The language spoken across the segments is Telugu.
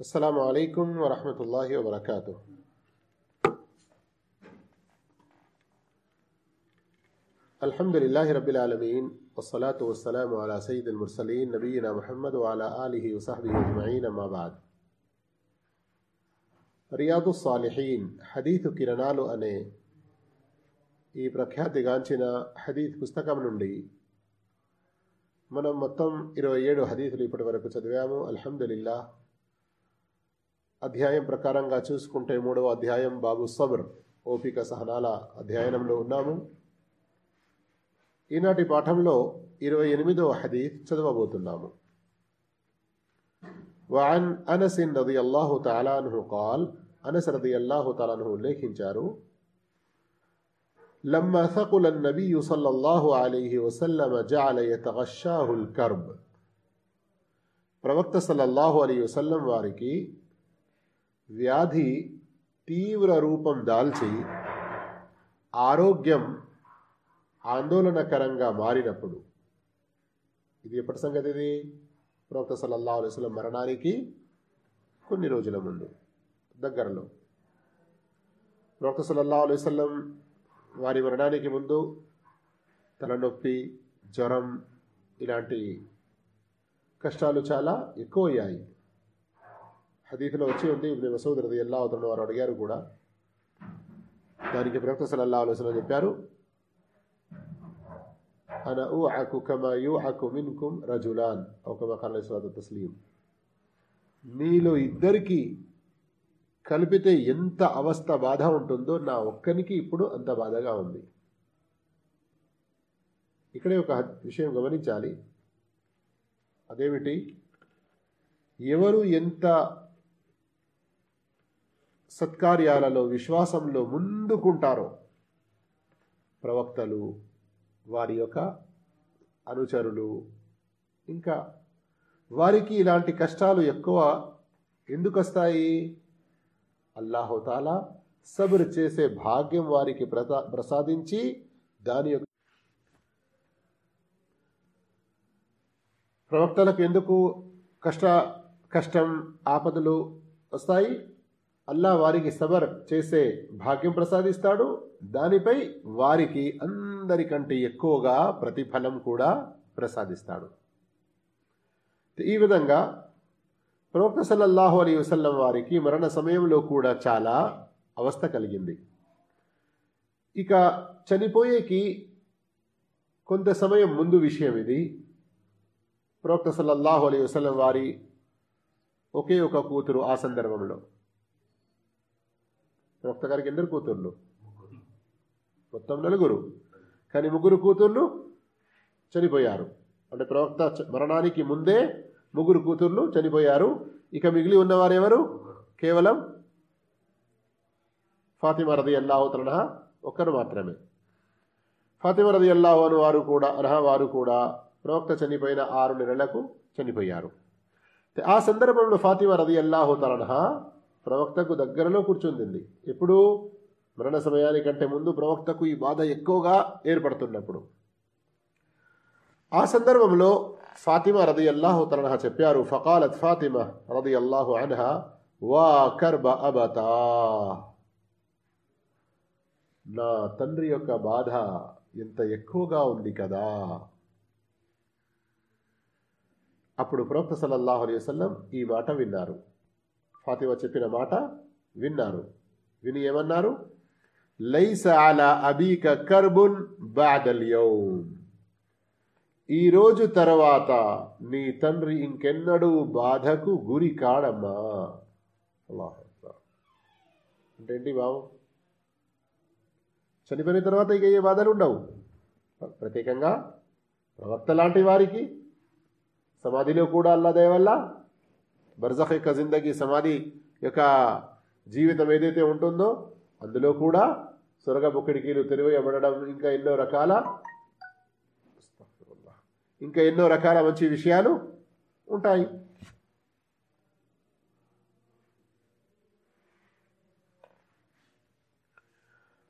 السلام عليكم ورحمة الله وبركاته الحمد لله رب العالمين والصلاة والسلام على سيد المرسلين نبينا محمد وعلى آله وصحبه أجمعين أما بعد రియాదు సాలిహీన్ హదీతు కిరణాలు అనే ఈ ప్రఖ్యాతిగాంచిన హదీత్ పుస్తకం నుండి మనం మొత్తం ఇరవై ఏడు హదీతులు ఇప్పటి వరకు చదివాము అల్హమ్దులిల్లా అధ్యాయం ప్రకారంగా చూసుకుంటే మూడవ అధ్యాయం బాబు సబర్ ఓపిక సహనాల అధ్యయనంలో ఉన్నాము ఈనాటి పాఠంలో ఇరవై ఎనిమిదవ హదీత్ చదవబోతున్నాము وعن أنس رضي الله تعالى عنه قال أنس رضي الله تعالى عنه ఉల్లేఖించారు لما ثقل النبي صلى الله عليه وسلم جعل يتغشاه الكرب ప్రవక్త సల్లల్లాహు అలీ వసల్లం వారికి వ్యాధి తీవ్ర రూపం దాల్చి ఆరోగ్యం ఆందోళనకరంగా మారినప్పుడు. ఇది ఎప్పటి సంగతి ఇది? ప్రవక్త సల్లల్లా అలైహి మరణానికి కొన్ని రోజుల ముందు దగ్గరలో. ప్రవక్త సల్లల్లా అలైహి వారి మరణానికి ముందు తలనొప్పి జ్వరం ఇలాంటి కష్టాలు చాలా ఎక్కువయ్యాయి. హదీఫ్లో వచ్చి ఉంది ఇబ్ని మసూద్ రది అవుతున్న వారు అడిగారు కూడా. దానికి ప్రవక్త సలల్లా అలైహి చెప్పారు అన ఊఅకు కమా యూఅకు మిన్కుమ్ రజులాన్ ఔ కమా ఖాన్ అలైహి తస్లీం. మీలో ఇద్దరికి కలిపితే ఎంత అవస్థ బాధ ఉంటుందో నా ఒక్కనికి ఇప్పుడు అంత బాధగా ఉంది. ఇక్కడే ఒక విషయం గమనించాలి. అదేమిటి? ఎవరు ఎంత సత్కార్యాలలో విశ్వాసంలో ముందుకుంటారో ప్రవక్తలు వారి యొక్క అనుచరులు. ఇంకా వారికి ఇలాంటి కష్టాలు ఎక్కువ ఎందుకు వస్తాయి? అల్లాహోతాలా సబురు చేసే భాగ్యం వారికి ప్రసా ప్రసాదించి దాని యొక్క ప్రవక్తలకు ఎందుకు కష్ట కష్టం ఆపదలు వస్తాయి? అల్లా వారికి సబర్ చేసే భాగ్యం ప్రసాదిస్తాడు. దానిపై వారికి అందరికంటే ఎక్కువగా ప్రతిఫలం కూడా ప్రసాదిస్తాడు. ఈ విధంగా ప్రవక్త సల్లల్లాహు అలీ వసల్లం వారికి మరణ సమయంలో కూడా చాలా అవస్థ కలిగింది. ఇక చనిపోయేకి కొంత సమయం ముందు విషయం ఇది. ప్రవక్త సల్లల్లాహు అలీ వసల్లం వారి ఒకే ఒక కూతురు ఆ సందర్భంలో. ప్రవక్త గారికి ఎందరు కూతుర్లు. మొత్తం నలుగురు. కానీ ముగ్గురు కూతుర్లు చనిపోయారు. అంటే ప్రవక్త మరణానికి ముందే ముగ్గురు కూతుర్లు చనిపోయారు. ఇక మిగిలి ఉన్నవారు ఎవరు? కేవలం ఫాతిమా రది అల్లాహు ఒక్కరు మాత్రమే. ఫాతిమా రది అల్లాహు వారు కూడా అనహ వారు కూడా ప్రవక్త చనిపోయిన ఆరు నెలలకు చనిపోయారు. ఆ సందర్భంలో ఫాతిమా రది అల్లాహు ప్రవక్తకు దగ్గరలో కూర్చుంది ఎప్పుడు మరణ సమయానికంటే ముందు ప్రవక్తకు ఈ బాధ ఎక్కువగా ఏర్పడుతున్నప్పుడు. ఆ సందర్భంలో ఫాతిమా రది అల్లాహు తనహ చెప్పారు ఫకాలత్ ఫాతిమా రది అల్లాహు అనహ వా కర్బ అబతా. నా తండ్రి యొక్క బాధ ఎంత ఎక్కువగా ఉంది కదా. అప్పుడు ప్రవక్త సల్లల్లాహు అలైహి ఈ మాట విన్నారు. ఫాతిమా చెప్పిన మాట విన్నారు. విని ఏమన్నారు? లైస అలా అబీక కర్బున్ బాదల్ ఈరోజు తర్వాత నీ తండ్రి ఇంకెన్నడూ బాధకు గురి కాడమ్మా. అంటే ఏంటి బాబు? చనిపోయిన తర్వాత ఇక ఏ బాధలు ఉండవు. ప్రత్యేకంగా ప్రవక్త లాంటి వారికి సమాధిలో కూడా అల్లా దయ బర్జఖ్ యొక్క జిందగీ సమాధి యొక్క జీవితం ఏదైతే ఉంటుందో అందులో కూడా సొరగపు కిటికీలు తెరివేయబడడం ఇంకా ఎన్నో రకాల ఇంకా ఎన్నో రకాల మంచి విషయాలు ఉంటాయి.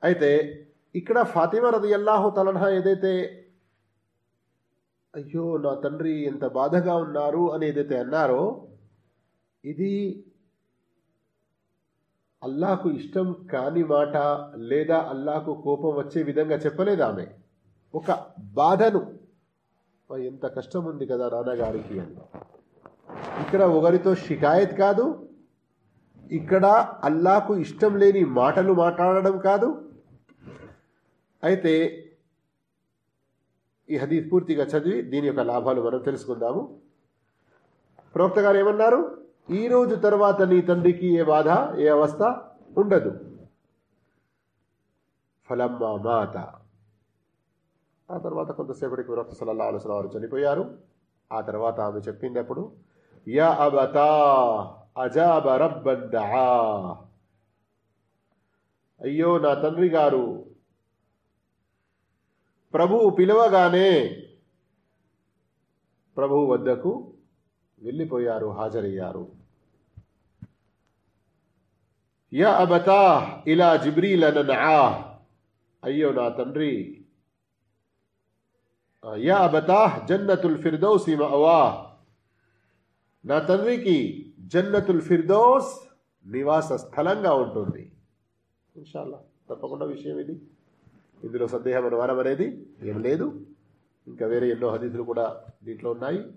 అయితే ఇక్కడ ఫాతిమా రది అల్లాహు ఏదైతే అయ్యో నా తండ్రి ఎంత బాధగా ఉన్నారు అని ఏదైతే అన్నారో ఇది అల్లాహకు ఇష్టం కాని మాట లేదా అల్లాహకు కోపం వచ్చే విధంగా చెప్పలేదు ఆమె. ఒక బాధను. ఎంత కష్టం ఉంది కదా నాన్నగారికి అని ఇక్కడ ఒకరితో షికాయత్ కాదు. ఇక్కడ అల్లాకు ఇష్టం లేని మాటలు మాట్లాడడం కాదు. అయితే ఈ హదీఫ్ పూర్తిగా చదివి దీని యొక్క లాభాలు మనం తెలుసుకుందాము. ప్రవక్త గారు ఏమన్నారు? ఈ రోజు తర్వాత నీ తండ్రికి ఏ బాధ ఏ అవస్థ ఉండదు. ఫలమ్మా మాత. ఆ తర్వాత కొంతసేపటికి ప్రవక్త సలహా అలైహి వారు చనిపోయారు. ఆ తర్వాత ఆమె చెప్పింది అప్పుడు యా అబతా అజాబ రబ్బన్ అయ్యో నా తండ్రి గారు ప్రభువు పిలవగానే ప్రభువు వద్దకు వెళ్ళిపోయారు హాజరయ్యారు. యా అబతా ఇలా జిబ్రీల ననఆ అయ్యో నా తండ్రి. యా అబతా జన్నతుల్ ఫిర్దౌసి అవా నా తండ్రికి జన్నతుల్ ఫిర్దౌస్ నివాస స్థలంగా ఉంటుంది. ఇన్షాల్లా తప్పకుండా విషయం ఇది. ఇందులో సందేహం అనుమానం అనేది ఏం లేదు. ఇంకా వేరే ఎన్నో హదీసులు కూడా దీంట్లో ఉన్నాయి.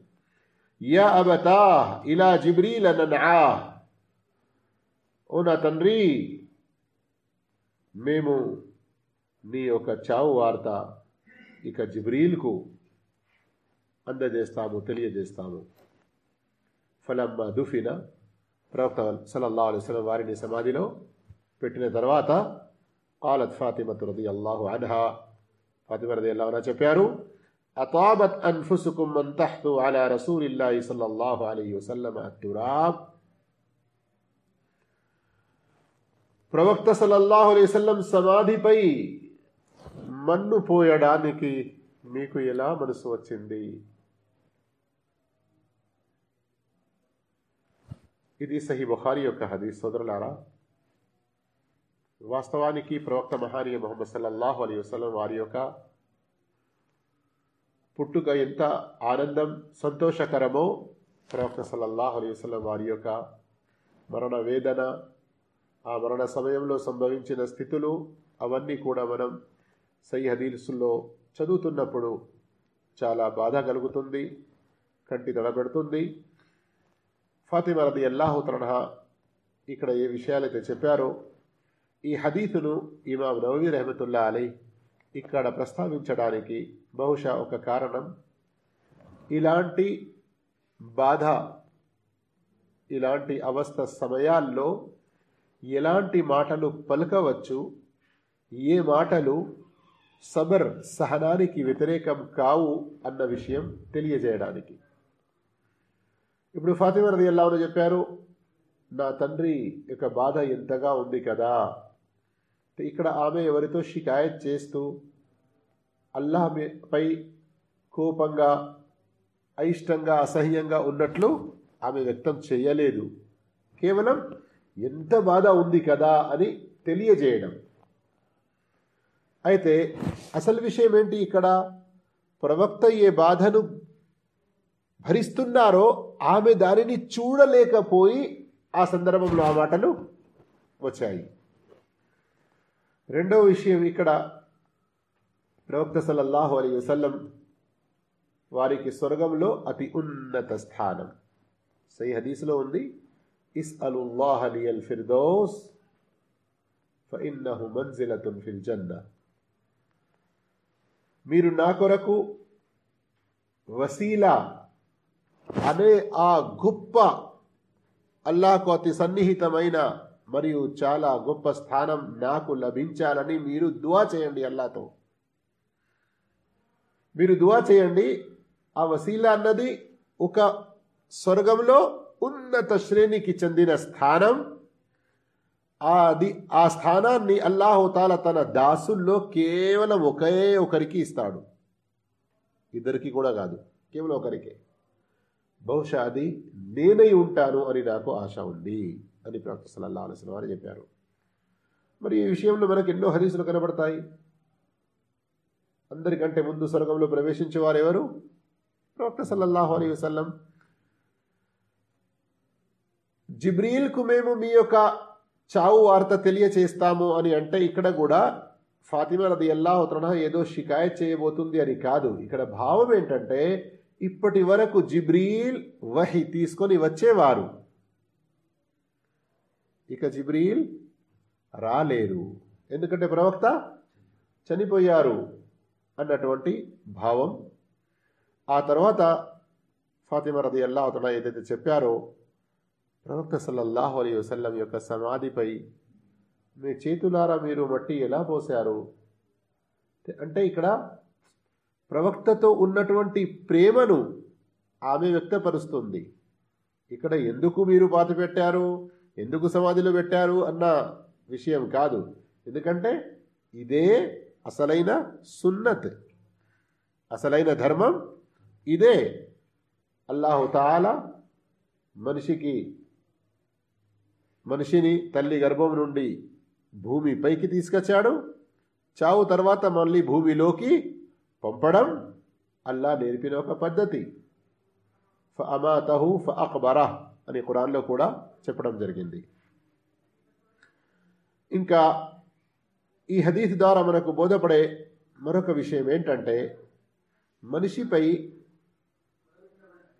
యా అబతా ఇలా జిబ్రీల ననఆ ఓ నా తండ్రి మేము నీ యొక్క చావు వార్త ఇక జిబ్రీల్కు అందజేస్తాము తెలియజేస్తాము ఫలమ్మ దుఫిన ప్రవక్త సలల్లా అలైహి వారిని సమాధిలో పెట్టిన తర్వాత కాలత్ ఫాతిమతు రది అల్లాహు అన్హా ఫాతిమ రది అల్లాహునా చెప్పారు అతాబత్ అన్ఫుసుకుం మన్ తహ్తు అలా రసూలిల్లాహి సల్లల్లాహు అలైహి వసల్లం అతురాబ్ ప్రవక్త సల్లల్లాహు అలైహి వసల్లం సమాధిపై మన్ను పోయడానికి మీకు ఎలా మనసు వచ్చింది ఇది సహీ బుఖారి యొక్క హదీస్ సోదరులారా వాస్తవానికి ప్రవక్త మహానీయ మొహమ్మద్ సల్లల్లాహు అలీ వసలం వారి యొక్క పుట్టుక ఎంత ఆనందం సంతోషకరమో ప్రవక్త సల్లల్లాహు అలీ వసలం వారి యొక్క మరణ వేదన ఆ మరణ సమయంలో సంభవించిన స్థితులు అవన్నీ కూడా మనం సై హదీసుల్లో చదువుతున్నప్పుడు చాలా బాధ కలుగుతుంది కంటి తడబెడుతుంది ఫాతిమా రది అల్లాహు తరహా ఇక్కడ ఏ విషయాలైతే చెప్పారో ఈ హదీతును ఇమాం నవీ రహమతుల్లా అలీ ఇక్కడ ప్రస్తావించడానికి బహుశా ఒక కారణం. ఇలాంటి బాధ ఇలాంటి అవస్థ సమయాల్లో ఎలాంటి మాటలు పలకవచ్చు? ఏ మాటలు సబర్ సహనానికి వ్యతిరేకం కావు అన్న విషయం తెలియజేయడానికి. ఇప్పుడు ఫాతిమా రది అల్లాహును చెప్పారు నా తండ్రి యొక్క బాధ ఎంతగా ఉంది కదా? ఇక్కడ ఆమె ఎవరితో షికాయత్ చేస్తూ అల్లాహ్ పై కోపంగా అయిష్టంగా అసహ్యంగా ఉన్నట్లు ఆమె వ్యక్తం చేయలేదు. కేవలం ఎంత బాధ ఉంది కదా అని తెలియజేయడం. అయితే అసలు విషయం ఏంటి ఇక్కడ? ప్రవక్త ఏ బాధను భరిస్తున్నారో ఆమె దానిని చూడలేకపోయి ఆ సందర్భంలో ఆ మాటలు వచ్చాయి. రెండవ విషయం ఇక్కడ ప్రవక్త సల్లల్లాహు అలీ వసల్లం వారికి స్వర్గంలో అతి ఉన్నత స్థానం. సై హదీసులో ఉంది ఇస్ అల్లాహని అల్ ఫిర్దౌస్ ఫఇన్నహు మంజిలతున్ ఫిల్ జన్న మీరు నా కొరకు వసీలా అనే ఆ గొప్ప అల్లాకు అతి సన్నిహితమైన మరియు చాలా గొప్ప స్థానం నాకు లభించాలని మీరు దువా చేయండి అల్లాతో. మీరు దువా చేయండి. ఆ వసీలా అన్నది ఒక స్వర్గంలో ఉన్నత శ్రేణికి చెందిన స్థానం. అది ఆ స్థానాన్ని అల్లాహుతాల తన దాసుల్లో కేవలం ఒకే ఒకరికి ఇస్తాడు. ఇద్దరికి కూడా కాదు కేవలం ఒకరికే. బహుశా అది నేనై ఉంటాను అని నాకు ఆశ ఉంది. అని ప్రవక్త సల్లల్లాహు అలసిన వారు చెప్పారు. మరి ఈ విషయంలో మనకు ఎన్నో హరీసులు కనబడతాయి. అందరికంటే ముందు స్వర్గంలో ప్రవేశించేవారు ఎవరు? ప్రవక్త సల్లల్లాహు అలీ వసల్లం. జిబ్రీల్కు మేము మీ యొక్క చావు వార్త తెలియచేస్తాము అని అంటే ఇక్కడ కూడా ఫాతిమా రది అల్లాహుతన ఏదో షికాయత్ చేయబోతుంది అని కాదు. ఇక్కడ భావం ఏంటంటే ఇప్పటి వరకు జిబ్రీల్ వహి తీసుకొని వచ్చేవారు. ఇక జిబ్రీల్ రాలేరు. ఎందుకంటే ప్రవక్త చనిపోయారు అన్నటువంటి భావం. ఆ తర్వాత ఫాతిమరది రది అల్లాహతన ఏదైతే చెప్పారో ప్రవక్త సల్లల్లాహు అలీ వసల్లం యొక్క సమాధిపై మీ చేతులారా మీరు మట్టి ఎలా పోశారు? అంటే ఇక్కడ ప్రవక్తతో ఉన్నటువంటి ప్రేమను ఆమె వ్యక్తపరుస్తుంది. ఇక్కడ ఎందుకు మీరు పాతపెట్టారు? ఎందుకు సమాధిలో పెట్టారు అన్న విషయం కాదు. ఎందుకంటే ఇదే అసలైన సున్నత్. అసలైన ధర్మం ఇదే. అల్లాహుతాల మనిషికి మనిషిని తల్లి గర్భం నుండి భూమి పైకి తీసుకొచ్చాడు. చావు తర్వాత మళ్ళీ భూమిలోకి పంపడం అల్లా నేర్పిన ఒక పద్ధతి. ఫ అమాతహు ఫ అక్బరా అని కురాన్లో కూడా చెప్పడం జరిగింది. ఇంకా ఈ హదీస్ ద్వారా మనకు బోధపడే మరొక విషయం ఏంటంటే మనిషిపై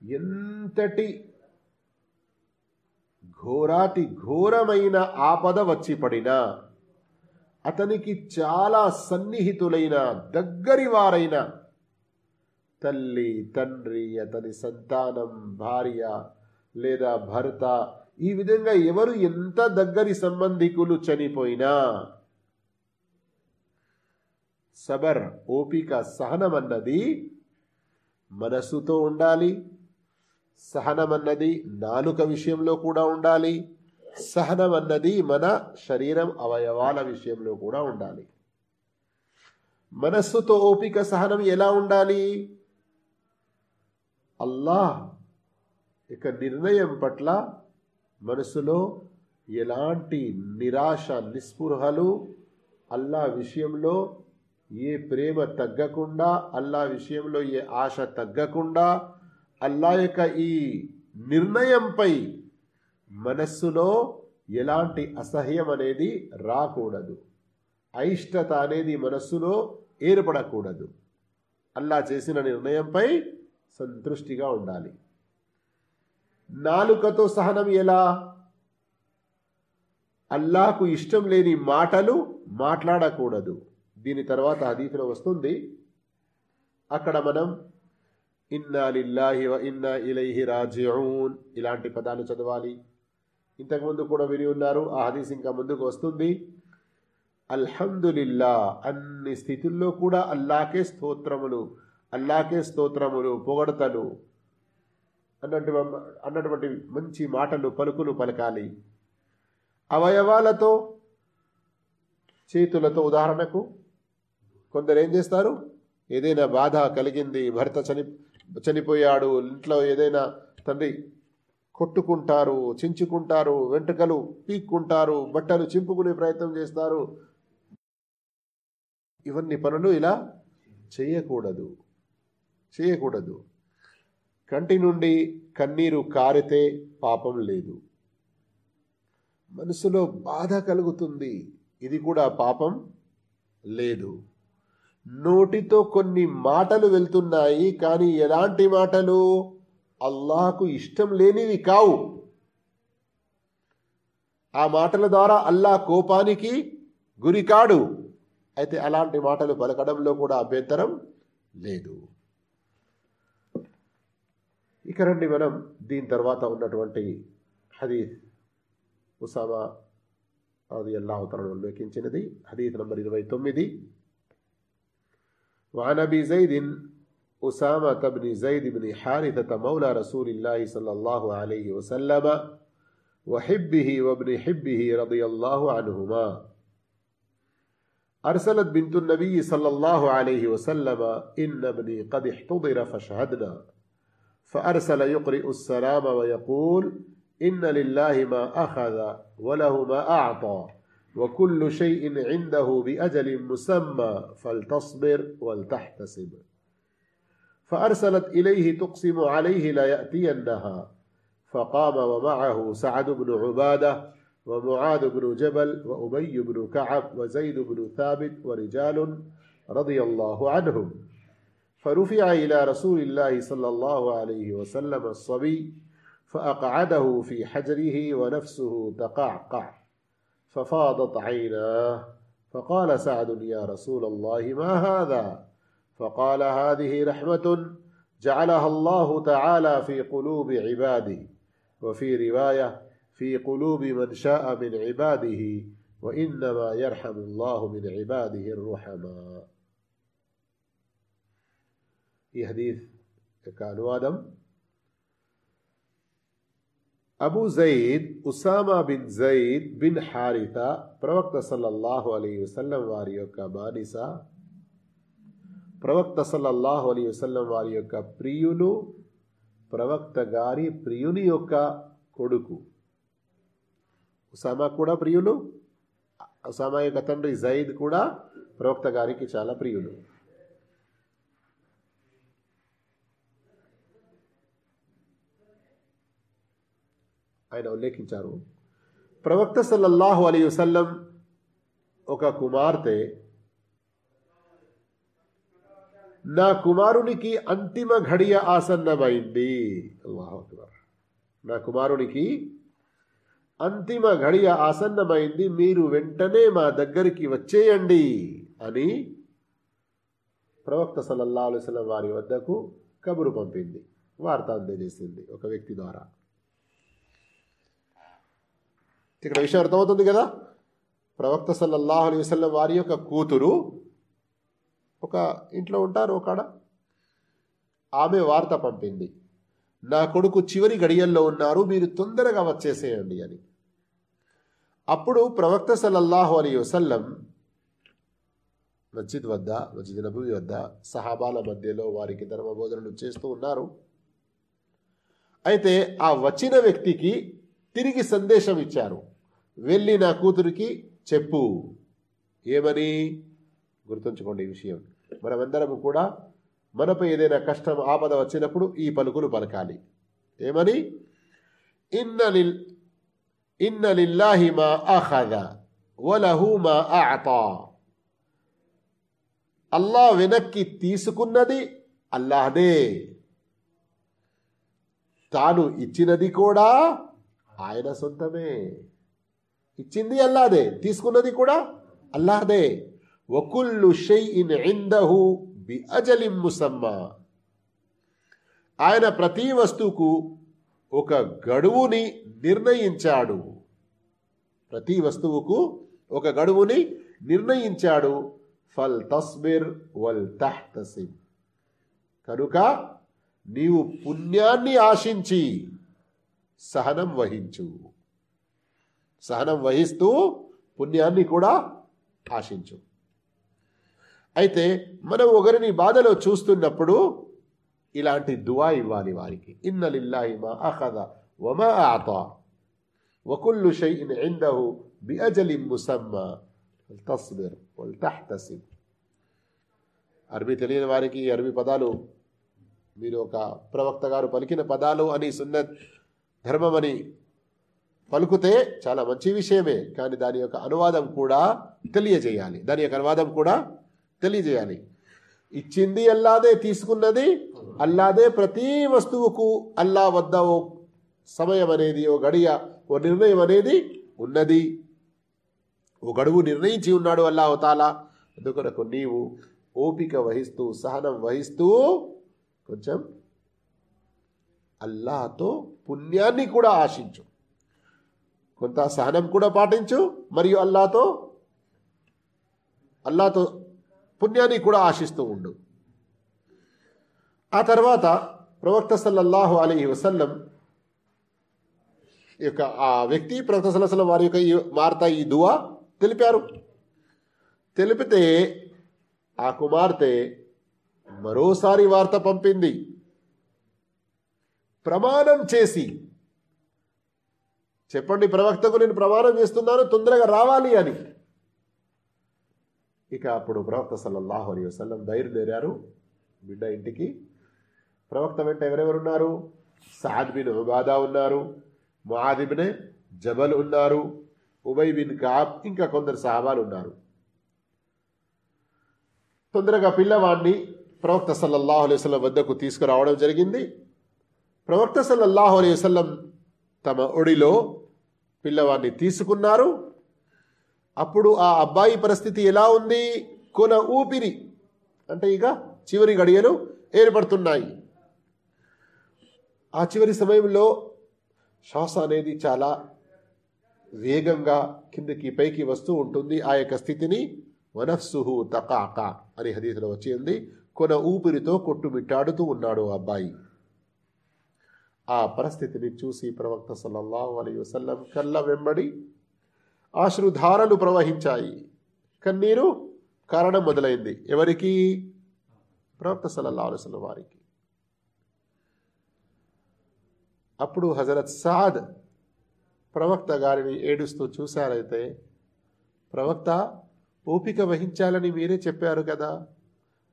ఎంతటి ఘోరాతి ఘోరమైన ఆపద వచ్చి పడినా అతనికి చాలా సన్నిహితులైన దగ్గరి వారైన తల్లి తండ్రి అతని సంతానం భార్య లేదా భర్త ఈ విధంగా ఎవరు ఎంత దగ్గరి సంబంధికులు చనిపోయినా సబర్ ఓపిక సహనం అన్నది మనస్సుతో ఉండాలి. సహనం అన్నది నాలుక విషయంలో కూడా ఉండాలి. సహనం అన్నది మన శరీరం అవయవాల విషయంలో కూడా ఉండాలి. మనస్సుతో ఓపిక సహనం ఎలా ఉండాలి? అల్లాహ్ ఇక నిర్ణయం పట్ల మనసులో ఎలాంటి నిరాశ నిస్పృహలు అల్లా విషయంలో ఏ ప్రేమ తగ్గకుండా అల్లా విషయంలో ఏ ఆశ తగ్గకుండా అల్లా యొక్క ఈ నిర్ణయంపై మనస్సులో ఎలాంటి అసహ్యం అనేది రాకూడదు. అయిష్టత అనేది మనస్సులో ఏర్పడకూడదు. అల్లా చేసిన నిర్ణయంపై సంతృష్టిగా ఉండాలి. నాలుకతో సహనం ఎలా? అల్లాకు ఇష్టం లేని మాటలు మాట్లాడకూడదు. దీని తర్వాత హదీఫ్లో వస్తుంది అక్కడ మనం ఇన్నా లిల్లాహి వ ఇన్నా ఇలైహి రాజిఊన్ ఇలాంటి పదాలు చదవాలి. ఇంతకుముందు కూడా విని ఉన్నారు ఆ హదీస్ ఇంకా ముందుకు వస్తుంది. అల్హమ్దులిల్లా అన్ని స్థితుల్లో కూడా అల్లాకే స్తోత్రములు అల్లాకే స్తోత్రములు పొగడతలు అన్నట్టు అన్నటువంటి మంచి మాటలు పలుకులు పలకాలి. అవయవాలతో చేతులతో ఉదాహరణకు కొందరు ఏం చేస్తారు? ఏదైనా బాధ కలిగింది భర్త చని చనిపోయాడు ఇంట్లో ఏదైనా తండ్రి కొట్టుకుంటారు చించుకుంటారు వెంట్రుకలు పీక్కుంటారు బట్టలు చింపుకునే ప్రయత్నం చేస్తారు. ఇవన్నీ పనులు ఇలా చేయకూడదు. చేయకూడదు. కంటి నుండి కన్నీరు కారితే పాపం లేదు. మనసులో బాధ కలుగుతుంది. ఇది కూడా పాపం లేదు. నోటితో కొన్ని మాటలు వెళ్తున్నాయి కానీ ఎలాంటి మాటలు? అల్లాహకు ఇష్టం లేనివి కావు. ఆ మాటల ద్వారా అల్లా కోపానికి గురికాడు. అయితే అలాంటి మాటలు పలకడంలో కూడా అభ్యంతరం లేదు. ఇక రండి మనం దీని తర్వాత ఉన్నటువంటి హదీఫ్ ఉసామా అది అల్లాహతలను ఉల్లేఖించినది హదీఫ్ నంబర్ ఇరవై తొమ్మిది وعن ابي زيد اسامه بن زيد بن حارثه مولى رسول الله صلى الله عليه وسلم وحبه وابن حبه رضي الله عنهما ارسلت بنت النبي صلى الله عليه وسلم ان ابني قد احتضر فاشهدنا فأرسل يقرئ السلام ويقول إن لله ما أخذ وله ما أعطى وكل شيء عنده بأجل مسمى فلتصبر ولتحتسب. فأرسلت إليه تقسم عليه لا يأتينها. فقام ومعه سعد بن عبادة ومعاذ بن جبل وأبي بن كعب وزيد بن ثابت ورجال رضي الله عنهم. فرفع إلى رسول الله صلى الله عليه وسلم الصبي فأقعده في حجره ونفسه تقعقع ففاضت عيناه فقال سعد يا رسول الله ما هذا؟ فقال هذه رحمة جعلها الله تعالى في قلوب عباده وفي رواية في قلوب من شاء من عباده وإنما يرحم الله من عباده الرحماء. ఈ హదీఫ్ యొక్క అనువాదం. Abu Zaid Usama bin Zaid bin Haritha ప్రవక్త సల్లల్లాహు అలీ వసల్లం వారి యొక్క బానిస ప్రవక్త సల్లల్లాహు అలీ వసల్లం వారి యొక్క ప్రియులు ప్రవక్త గారి ప్రియుని యొక్క కొడుకు. ఉసామా కూడా ప్రియులు ఉసామా యొక్క తండ్రి జైద్ కూడా ప్రవక్త గారికి చాలా ప్రియులు. ఆయన ఉల్లేఖించారు. ప్రవక్త సల్లల్లాహు అలీ వసల్లం ఒక కుమార్తె నా కుమారునికి అంతిమ ఘడియ ఆసన్నమైంది. అల్లాహు నా కుమారునికి అంతిమ ఘడియ ఆసన్నమైంది. మీరు వెంటనే మా దగ్గరికి వచ్చేయండి అని ప్రవక్త సల్లల్లా అలైస్లం వారి వద్దకు కబురు పంపింది వార్త అందజేసింది ఒక వ్యక్తి ద్వారా. ఇక్కడ విషయం అర్థమవుతుంది కదా? ప్రవక్త సల్లల్లాహు అలీ వసల్లం వారి యొక్క కూతురు ఒక ఇంట్లో ఉంటారు ఒకడ. ఆమె వార్త పంపింది. నా కొడుకు చివరి గడియల్లో ఉన్నారు మీరు తొందరగా వచ్చేసేయండి అని. అప్పుడు ప్రవక్త సల్లల్లాహు అలీ వసల్లం మస్జిద్ వద్ద మస్జిద్ నబీ వద్ద సహాబాల మధ్యలో వారికి ధర్మబోధనలు చేస్తూ ఉన్నారు. అయితే ఆ వచ్చిన వ్యక్తికి తిరిగి సందేశం ఇచ్చారు. వెళ్ళి నా కూతురికి చెప్పు. ఏమని? గుర్తుంచుకోండి ఈ విషయం. మనమందరము కూడా మనపై ఏదైనా కష్టం ఆపద వచ్చినప్పుడు ఈ పలుకులు పలకాలి. ఏమని? ఇన్నలిల్ ఇన్న లిల్లాహి మా అఖద వలహు మా అతా. అల్లా వెనక్కి తీసుకున్నది అల్లాహదే. తాను ఇచ్చినది కూడా ఆయన సొంతమే. ఇచ్చింది అల్లాదే తీసుకున్నది కూడా అల్లాహదే వకుల్లు షైఇన్ ఇందహు బి అజలిం ముసమ్మా. ఆయన ప్రతి వస్తువుకు ఒక గడువుని నిర్ణయించాడు. ప్రతి వస్తువుకు ఒక గడువుని నిర్ణయించాడు. ఫల్ తస్బిర్ వల్ తహ్తసిబ్ కనుక నీవు పుణ్యాన్ని ఆశించి సహనం వహించు. సహనం వహిస్తూ పుణ్యాన్ని కూడా ఆశించు. అయితే మనం ఒకరిని బాధలో చూస్తున్నప్పుడు ఇలాంటి దువా ఇవ్వాలి వారికి. ఇన్న అహద వమా ఆతా వకుల్లు షైఇన్ ఇందహు ముసమ్మా. తస్బిర్ తహ్తసిబ్. అరబీ తెలియని వారికి అరబీ పదాలు మీరు ఒక ప్రవక్త గారు పలికిన పదాలు అని సున్నత్ ధర్మమని పలుకుతే చాలా మంచి విషయమే కానీ దాని యొక్క అనువాదం కూడా తెలియజేయాలి. దాని యొక్క అనువాదం కూడా తెలియజేయాలి. ఇచ్చింది అల్లాదే తీసుకున్నది అల్లాదే ప్రతి వస్తువుకు అల్లా వద్ద ఓ సమయం అనేది ఓ గడియ ఓ నిర్ణయం అనేది ఉన్నది. ఓ గడువు నిర్ణయించి ఉన్నాడు అల్లా అవతాలా అందుకొరకు నీవు ఓపిక వహిస్తూ సహనం వహిస్తూ కొంచెం అల్లాతో పుణ్యాన్ని కూడా ఆశించు. కొంత సహనం కూడా పాటించు మరియు అల్లాతో అల్లాతో పుణ్యాన్ని కూడా ఆశిస్తూ ఉండు. ఆ తర్వాత ప్రవక్త సల్లల్లాహు అలీ వసల్లం యొక్క ఆ వ్యక్తి ప్రవక్త సల్లల్లాహు వారి యొక్క ఈ వార్త ఈ దువా తెలిపారు. తెలిపితే ఆ కుమార్తె మరోసారి వార్త పంపింది. ప్రమాణం చేసి చెప్పండి ప్రవక్తకు నేను ప్రమాణం చేస్తున్నాను తొందరగా రావాలి అని. ఇక అప్పుడు ప్రవక్త సల్లల్లాహు అలీ వసల్లం బయలుదేరారు బిడ్డ ఇంటికి. ప్రవక్త వెంట ఎవరెవరు ఉన్నారు? సాద్ బిన్ ఉబాదా ఉన్నారు ముఆద్ జబల్ ఉన్నారు ఉబై బిన్ కాబ్ ఇంకా కొందరు సహాబాలు ఉన్నారు. తొందరగా పిల్లవాడిని ప్రవక్త సల్లల్లాహు అలైహి వసల్లం వద్దకు తీసుకురావడం జరిగింది. ప్రవక్త సల్లల్లాహు అలైహి వసల్లం తమ ఒడిలో పిల్లవాడిని తీసుకున్నారు. అప్పుడు ఆ అబ్బాయి పరిస్థితి ఎలా ఉంది? కొన ఊపిరి అంటే ఇక చివరి గడియలు ఏర్పడుతున్నాయి. ఆ చివరి సమయంలో శ్వాస అనేది చాలా వేగంగా కిందకి పైకి వస్తూ ఉంటుంది. ఆ యొక్క స్థితిని వనస్సుహు తకాక అని హదీసులో వచ్చింది కొన ఊపిరితో కొట్టుమిట్టాడుతూ ఉన్నాడు ఆ అబ్బాయి. ఆ పరిస్థితిని చూసి ప్రవక్త సల్లల్లాహు అలీ వసల్లం కళ్ళ వెంబడి ఆశ్రుధారలు ప్రవహించాయి. కన్నీరు కారణం మొదలైంది. ఎవరికి? ప్రవక్త సల్లల్లాహు అలైహి వసల్లం వారికి. అప్పుడు హజరత్ సాద్ ప్రవక్త గారిని ఏడుస్తూ చూశారైతే ప్రవక్త ఓపిక వహించాలని మీరే చెప్పారు కదా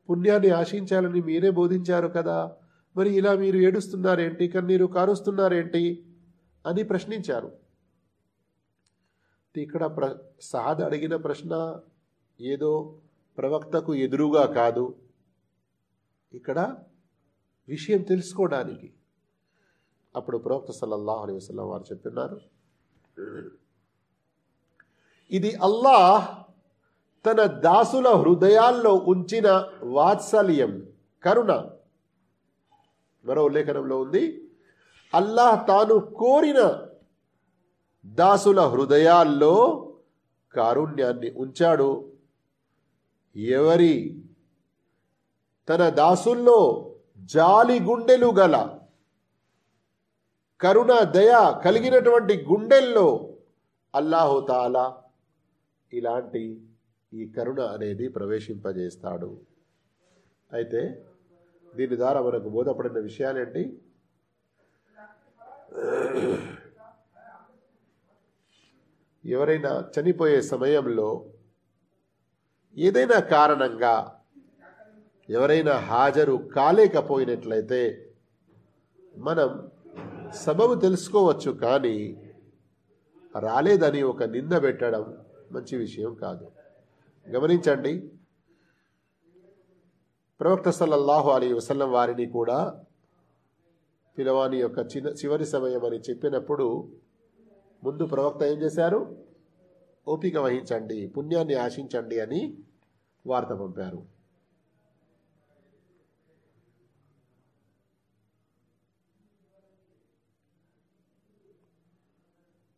పుణ్యాన్ని ఆశించాలని మీరే బోధించారు కదా మరి ఇలా మీరు ఏడుస్తున్నారేంటి? కన్నీరు కారుస్తున్నారేంటి? అని ప్రశ్నించారు. ఇక్కడ ప్ర సాద్ అడిగిన ప్రశ్న ఏదో ప్రవక్తకు ఎదురుగా కాదు. ఇక్కడ విషయం తెలుసుకోవడానికి. అప్పుడు ప్రవక్త సల్లల్లాహు అలైహి వసల్లం వారు చెప్తున్నారు ఇది అల్లాహ్ తన దాసుల హృదయాల్లో ఉంచిన వాత్సల్యం కరుణ. మరో ఉల్లేఖనంలో ఉంది. అల్లాహ్ తాను కోరిన దాసుల హృదయాల్లో కారుణ్యాన్ని ఉంచాడు. ఎవరి? తన దాసుల్లో జాలి గుండెలు గల కరుణ దయ కలిగినటువంటి గుండెల్లో అల్లాహుతాలా ఇలాంటి ఈ కరుణ అనేది ప్రవేశింపజేస్తాడు. అయితే దీని ద్వారా మనకు బోధపడిన విషయాలేంటి? ఎవరైనా చనిపోయే సమయంలో ఏదైనా కారణంగా ఎవరైనా హాజరు కాలేకపోయినట్లయితే మనం సబబు తెలుసుకోవచ్చు కానీ రాలేదని ఒక నింద పెట్టడం మంచి విషయం కాదు. గమనించండి ప్రవక్త సల్లల్లాహు అలీ వసల్లం వారిని కూడా పిలవాని యొక్క చిన్న చివరి సమయం అని చెప్పినప్పుడు ముందు ప్రవక్త ఏం చేశారు? ఓపిక వహించండి పుణ్యాన్ని ఆశించండి అని వార్త పంపారు.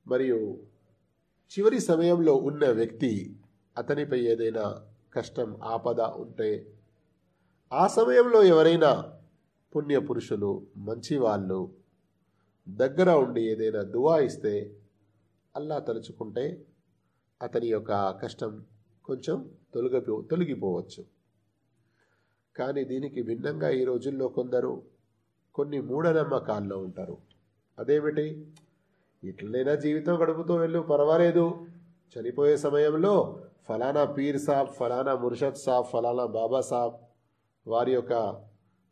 మరియు చివరి సమయంలో ఉన్న వ్యక్తి అతనిపై ఏదైనా కష్టం ఆపద ఉంటే ఆ సమయంలో ఎవరైనా పుణ్య పురుషులు మంచి వాళ్ళు దగ్గర ఉండి ఏదైనా దువా ఇస్తే అల్లా తలుచుకుంటే అతని యొక్క కష్టం కొంచెం తొలగిపో తొలగిపోవచ్చు. కానీ దీనికి భిన్నంగా ఈ రోజుల్లో కొందరు కొన్ని మూఢనమ్మకాల్లో ఉంటారు. అదేమిటి? ఇట్లనైనా జీవితం గడుపుతూ వెళ్ళు పర్వాలేదు. చనిపోయే సమయంలో ఫలానా పీర్ సాబ్ ఫలానా ముర్షద్ సాబ్ ఫలానా బాబా సాబ్ వారి యొక్క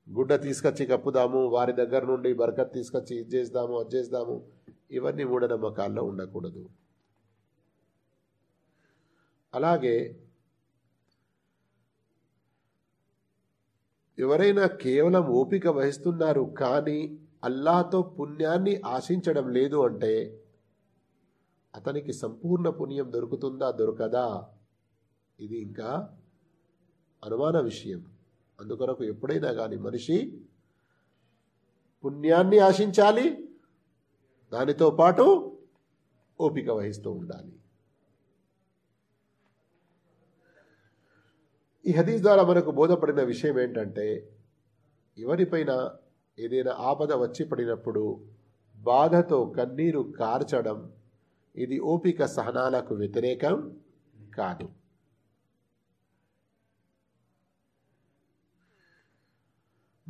గుడ్డ తీసుకొచ్చి కప్పుదాము వారి దగ్గర నుండి బరకత్ తీసుకొచ్చి ఇది చేద్దాము అది చేద్దాము ఇవన్నీ మూఢనమ్మకాల్లో ఉండకూడదు. అలాగే ఎవరైనా కేవలం ఓపిక వహిస్తున్నారు కానీ అల్లాతో పుణ్యాన్ని ఆశించడం లేదు అంటే అతనికి సంపూర్ణ పుణ్యం దొరుకుతుందా దొరకదా? ఇది ఇంకా అనుమాన విషయం. అందుకొరకు ఎప్పుడైనా కానీ మనిషి పుణ్యాన్ని ఆశించాలి దానితో పాటు ఓపిక వహిస్తూ ఉండాలి. ఈ హదీస్ ద్వారా మనకు బోధపడిన విషయం ఏంటంటే ఎవరిపైన ఏదైనా ఆపద వచ్చి పడినప్పుడు బాధతో కన్నీరు కార్చడం ఇది ఓపిక సహనాలకు వ్యతిరేకం కాదు.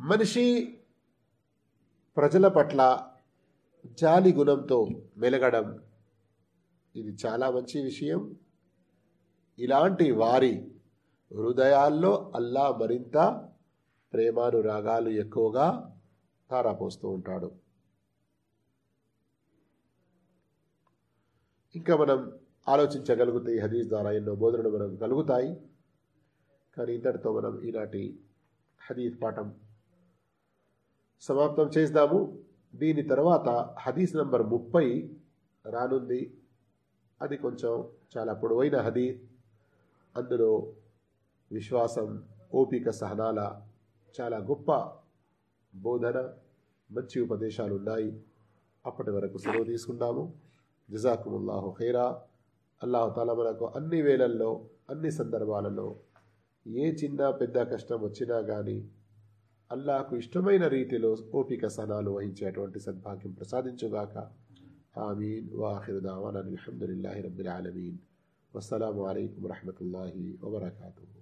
మనిషి ప్రజల పట్ల జాలి గుణంతో మెలగడం ఇది చాలా మంచి విషయం. ఇలాంటి వారి హృదయాల్లో అల్లా మరింత ప్రేమానురాగాలు ఎక్కువగా తారాపోస్తూ ఉంటాడు. ఇంకా మనం ఆలోచించగలిగితే ఈ హదీస్ ద్వారా ఎన్నో బోధనలు మనకు కలుగుతాయి. కానీ ఇంతటితో మనం ఈనాటి హదీస్ పాఠం సమాప్తం చేద్దాము దీని తర్వాత హదీస్ నంబర్ ముప్పై రానుంది. అది కొంచెం చాలా పొడవైన హదీ అందులో విశ్వాసం ఓపిక సహనాల చాలా గొప్ప బోధన మంచి ఉపదేశాలు ఉన్నాయి అప్పటి వరకు సెలవు తీసుకుందాము. జజాకుముల్లాహు ఖైరా. అల్లాహతాల మనకు అన్ని వేళల్లో అన్ని సందర్భాలలో ఏ చిన్న పెద్ద కష్టం వచ్చినా కానీ అల్లాహకు ఇష్టమైన రీతిలో ఓపిక సనాలు వహించేటువంటి సద్భాగ్యం ప్రసాదించుగాక ఆమీన్ వాహిరు దావాన్ అల్హమ్దుల్లాహి రబ్బిల్ ఆలమీన్ వస్సలాము అలైకుం వరహమతుల్లాహి వబర్కాతుహు